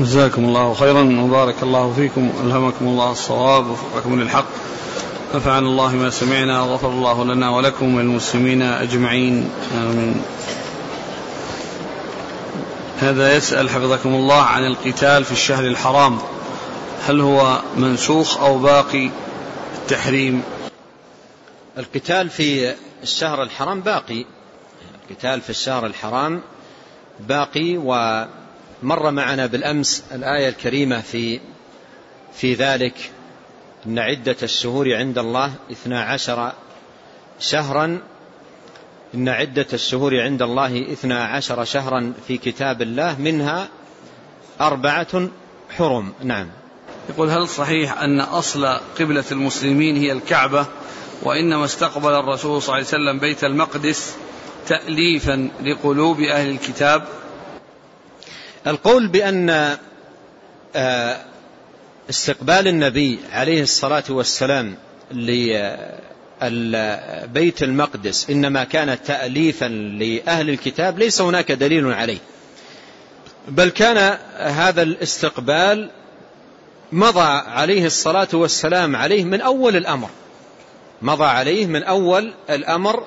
جزاكم الله خيرا وبارك الله فيكم ألهمكم الله الصواب وفقكم للحق. نفعنا الله ما سمعنا وغفر الله لنا ولكم وللمسلمين أجمعين. آمين. هذا يسأل حفظكم الله عن القتال في الشهر الحرام. هل هو منسوخ أو باقي التحريم؟ القتال في الشهر الحرام باقي. القتال في الشهر الحرام باقي ومر معنا بالأمس الآية الكريمة في في ذلك إن عدة الشهور عند الله اثنا عشر شهرا. إن عدة الشهور عند الله اثنا عشر شهرا في كتاب الله منها أربعة حرم. نعم. يقول هل صحيح أن أصل قبلة المسلمين هي الكعبة؟ وإنما استقبل الرسول صلى الله عليه وسلم بيت المقدس تأليفا لقلوب أهل الكتاب. القول بأن آه، استقبال النبي عليه الصلاة والسلام لبيت المقدس إنما كان تأليفا لأهل الكتاب ليس هناك دليل عليه. بل كان هذا الاستقبال مضى عليه الصلاة والسلام عليه من أول الأمر. مضى عليه من أول الأمر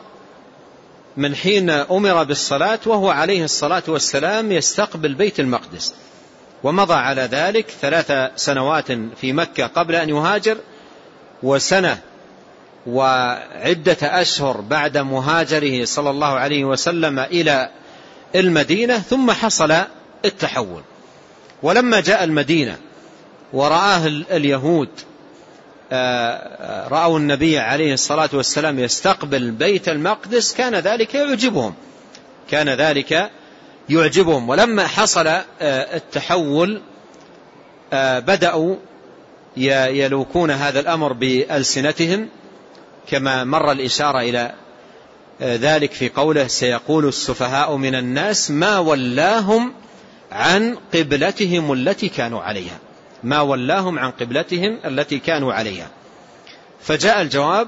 من حين أمر بالصلاة وهو عليه الصلاة والسلام يستقبل بيت المقدس. ومضى على ذلك ثلاث سنوات في مكة قبل أن يهاجر وسنة وعدة أشهر بعد مهاجره صلى الله عليه وسلم إلى المدينة ثم حصل التحول. ولما جاء المدينة ورآه اليهود رأوا النبي عليه الصلاة والسلام يستقبل بيت المقدس كان ذلك يعجبهم. كان ذلك يعجبهم. ولما حصل آه، التحول آه، بدأوا يلوكون هذا الأمر بألسنتهم. كما مر الإشارة إلى ذلك في قوله سيقول السفهاء من الناس ما ولاهم عن قبلتهم التي كانوا عليها. ما ولاهم عن قبلتهم التي كانوا عليها. فجاء الجواب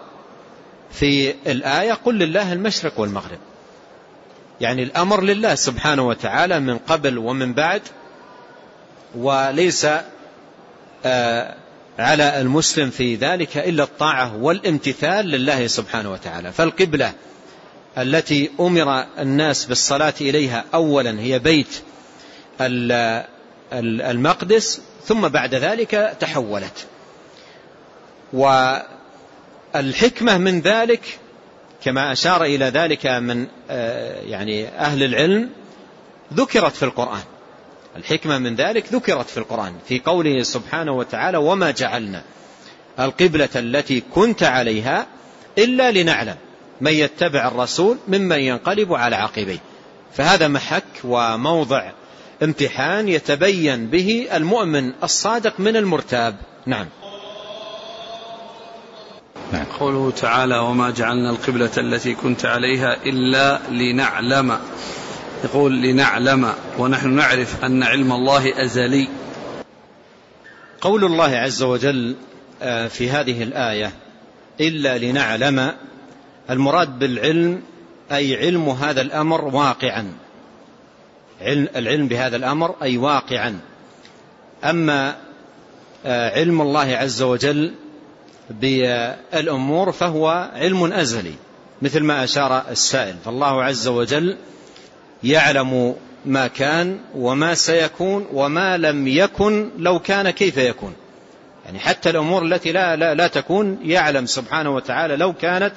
في الآية قل لله المشرق والمغرب. يعني الأمر لله سبحانه وتعالى من قبل ومن بعد وليس آه، على المسلم في ذلك إلا الطاعة والامتثال لله سبحانه وتعالى. فالقبلة التي أمر الناس بالصلاة إليها أولا هي بيت المقدس ثم بعد ذلك تحولت. والحكمة من ذلك كما أشار إلى ذلك من آه، يعني أهل العلم ذكرت في القرآن. الحكمة من ذلك ذكرت في القرآن في قوله سبحانه وتعالى وما جعلنا القبلة التي كنت عليها إلا لنعلم من يتبع الرسول ممن ينقلب على عقبيه. فهذا محك وموضع امتحان يتبين به المؤمن الصادق من المرتاب. نعم. نعم. قوله تعالى وما جعلنا القبلة التي كنت عليها إلا لنعلم. يقول لنعلم. ونحن نعرف أن علم الله أزلي. قول الله عز وجل آه، في هذه الآية إلا لنعلم. المراد بالعلم أي علم هذا الأمر واقعا. العلم بهذا الأمر أي واقعا. أما آه، علم الله عز وجل بالأمور فهو علم أزلي مثل ما أشار السائل. فالله عز وجل يعلم ما كان وما سيكون وما لم يكن لو كان كيف يكون. يعني حتى الأمور التي لا, لا, لا تكون يعلم سبحانه وتعالى لو كانت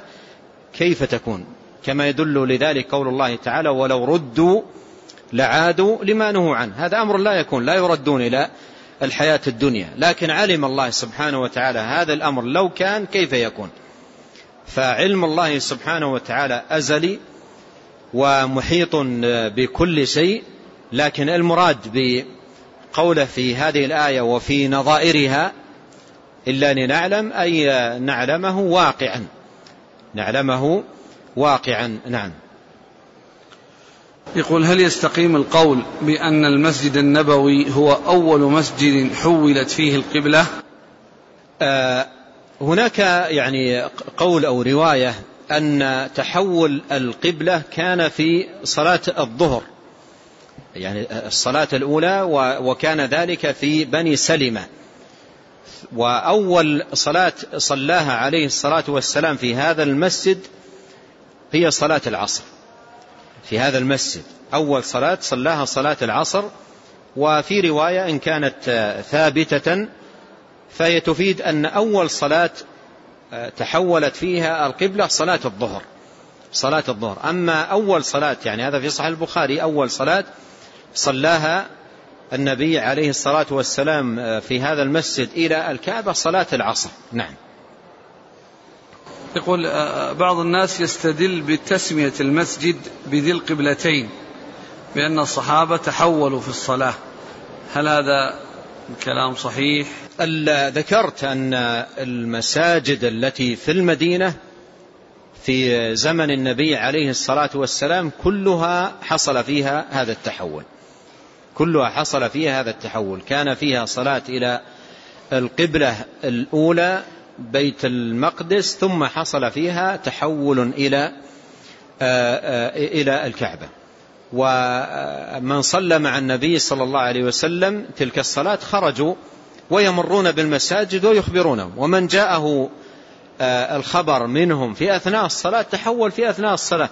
كيف تكون. كما يدل لذلك قول الله تعالى ولو ردوا لعادوا لما نهوا عنه. هذا أمر لا يكون لا يردون إلى الحياة الدنيا. لكن علم الله سبحانه وتعالى هذا الأمر لو كان كيف يكون. فعلم الله سبحانه وتعالى أزلي ومحيط بكل شيء لكن المراد بقوله في هذه الآية وفي نظائرها إلا لنعلم أي نعلمه واقعا. نعلمه واقعا نعم. يقول هل يستقيم القول بأن المسجد النبوي هو أول مسجد حولت فيه القبلة؟ آه هناك يعني قول أو رواية أن تحول القبلة كان في صلاة الظهر يعني الصلاة الأولى وكان ذلك في بني سلمة. وأول صلاة صلاها عليه الصلاة والسلام في هذا المسجد هي صلاة العصر. في هذا المسجد. أول صلاة صلاها صلاة العصر وفي رواية إن كانت ثابتة فهي تفيد أن أول صلاة تحولت فيها القبلة صلاة الظهر. صلاة الظهر. أما أول صلاة يعني هذا في صحيح البخاري أول صلاة صلاها النبي عليه الصلاة والسلام في هذا المسجد إلى الكعبة صلاة العصر. نعم. يقول بعض الناس يستدل بتسمية المسجد بذي القبلتين بأن الصحابة تحولوا في الصلاة. هل هذا كلام صحيح؟ ذكرت أن المساجد التي في المدينة في زمن النبي عليه الصلاة والسلام كلها حصل فيها هذا التحول. كلها حصل فيها هذا التحول. كان فيها صلاة إلى القبلة الأولى بيت المقدس ثم حصل فيها تحول إلى إلى الكعبة. ومن صلى مع النبي صلى الله عليه وسلم تلك الصلاة خرجوا ويمرون بالمساجد ويخبرونهم. ومن جاءه الخبر منهم في أثناء الصلاة تحول في أثناء الصلاة.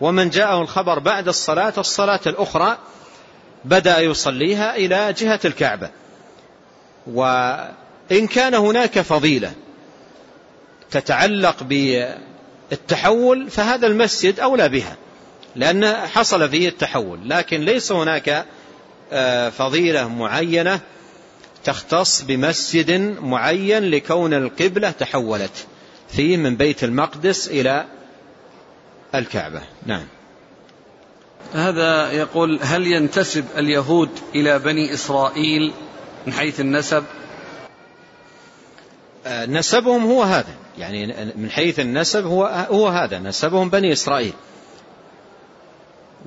ومن جاءه الخبر بعد الصلاة الصلاة الأخرى بدأ يصليها إلى جهة الكعبة. وإن كان هناك فضيلة تتعلق بالتحول فهذا المسجد أولى بها لأن حصل فيه التحول. لكن ليس هناك فضيلة معينة تختص بمسجد معين لكون القبلة تحولت فيه من بيت المقدس إلى الكعبة. نعم. هذا يقول هل ينتسب اليهود إلى بني إسرائيل من حيث النسب؟ نسبهم هو هذا. يعني من حيث النسب هو, هو هذا. نسبهم بني إسرائيل.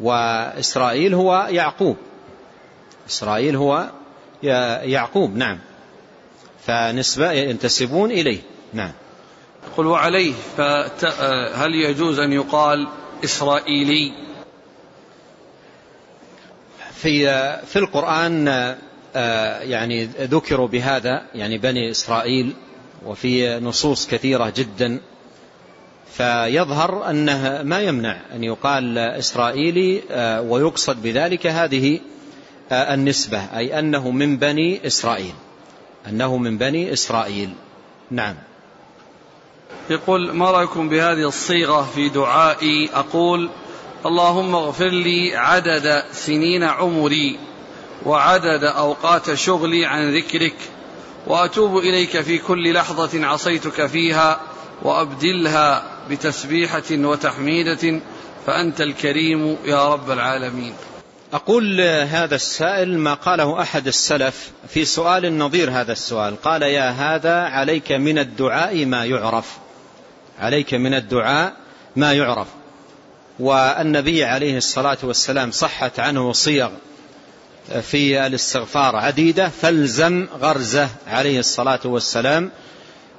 وإسرائيل هو يعقوب. إسرائيل هو يعقوب. نعم. فنسبة ينتسبون إليه. نعم. قل وعليه فهل يجوز أن يقال إسرائيلي؟ في في القرآن يعني ذكروا بهذا. يعني بني إسرائيل وفي نصوص كثيرة جدا. فيظهر أنه ما يمنع أن يقال إسرائيلي ويقصد بذلك هذه النسبة أي أنه من بني إسرائيل. أنه من بني إسرائيل. نعم. يقول ما رأيكم بهذه الصيغة في دعائي؟ أقول اللهم اغفر لي عدد سنين عمري وعدد أوقات شغلي عن ذكرك وأتوب إليك في كل لحظة عصيتك فيها وأبدلها بتسبيحة وتحميدة فأنت الكريم يا رب العالمين. أقول هذا السائل ما قاله أحد السلف في سؤال نظير هذا السؤال. قال يا هذا عليك من الدعاء ما يعرف. عليك من الدعاء ما يعرف. والنبي عليه الصلاة والسلام صحت عنه صيغ. في الاستغفار عديدة فالزم غرزة عليه الصلاة والسلام.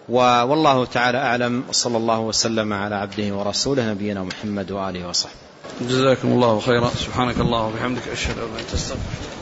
والله تعالى أعلم صلى الله وسلم على عبده ورسوله نبينا محمد وآله وصحبه. جزاكم الله خيرا. سبحانك الله وبحمدك أشهد أن لا إله إلا أنت